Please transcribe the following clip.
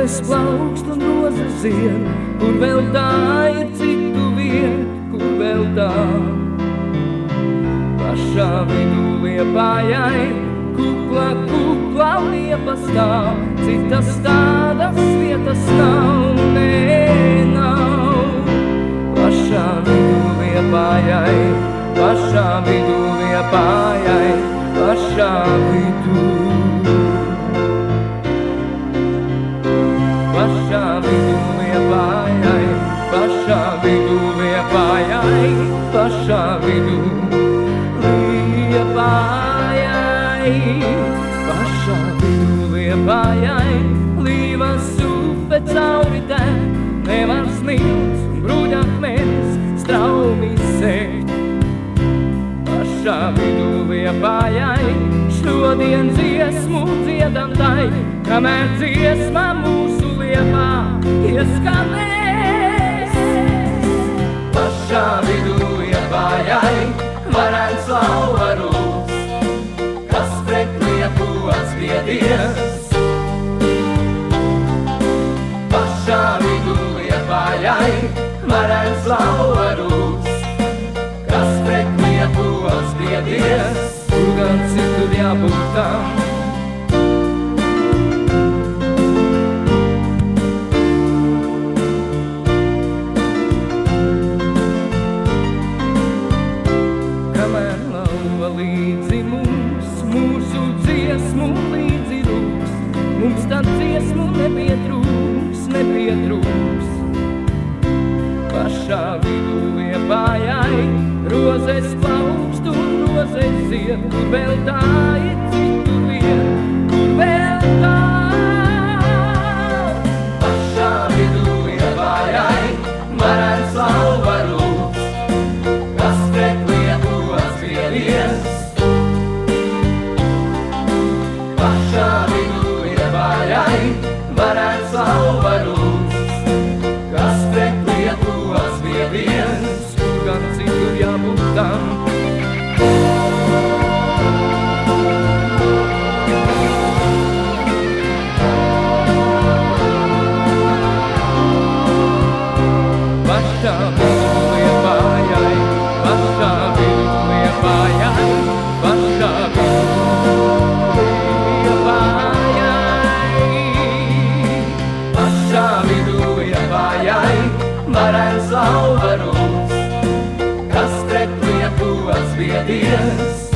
plaukst un rozes zied, kur vēl tā ir citu vietu, kur vēl tā. Pašā vidū liepājai, kukla, kukla liepa stāv, citas tādas vietas nav, nē, nav. Pašā vidū liepājai, pašā vidū liepājai, pašā vidū. Vidū liepājai, pašā vidū liepājai, pašā vidū liepājai, līvas upe cauri te, nevar smilts un bruģakmens straumi sekt. Pašā vidū liepājai, šodien dziesmu dziedam tai, kamēr dziesma mūsu liepā ieskanēs. Atspiedies. Pašā vidū liepājai, varens lauvarūs, kas pret lietu atspiedies. Mums tā dziesmu nepietrūks, nepietrūks. Pašā vidū liepājai, rozes plaukst un rozes zied, kur vēl tā ir Buenos días.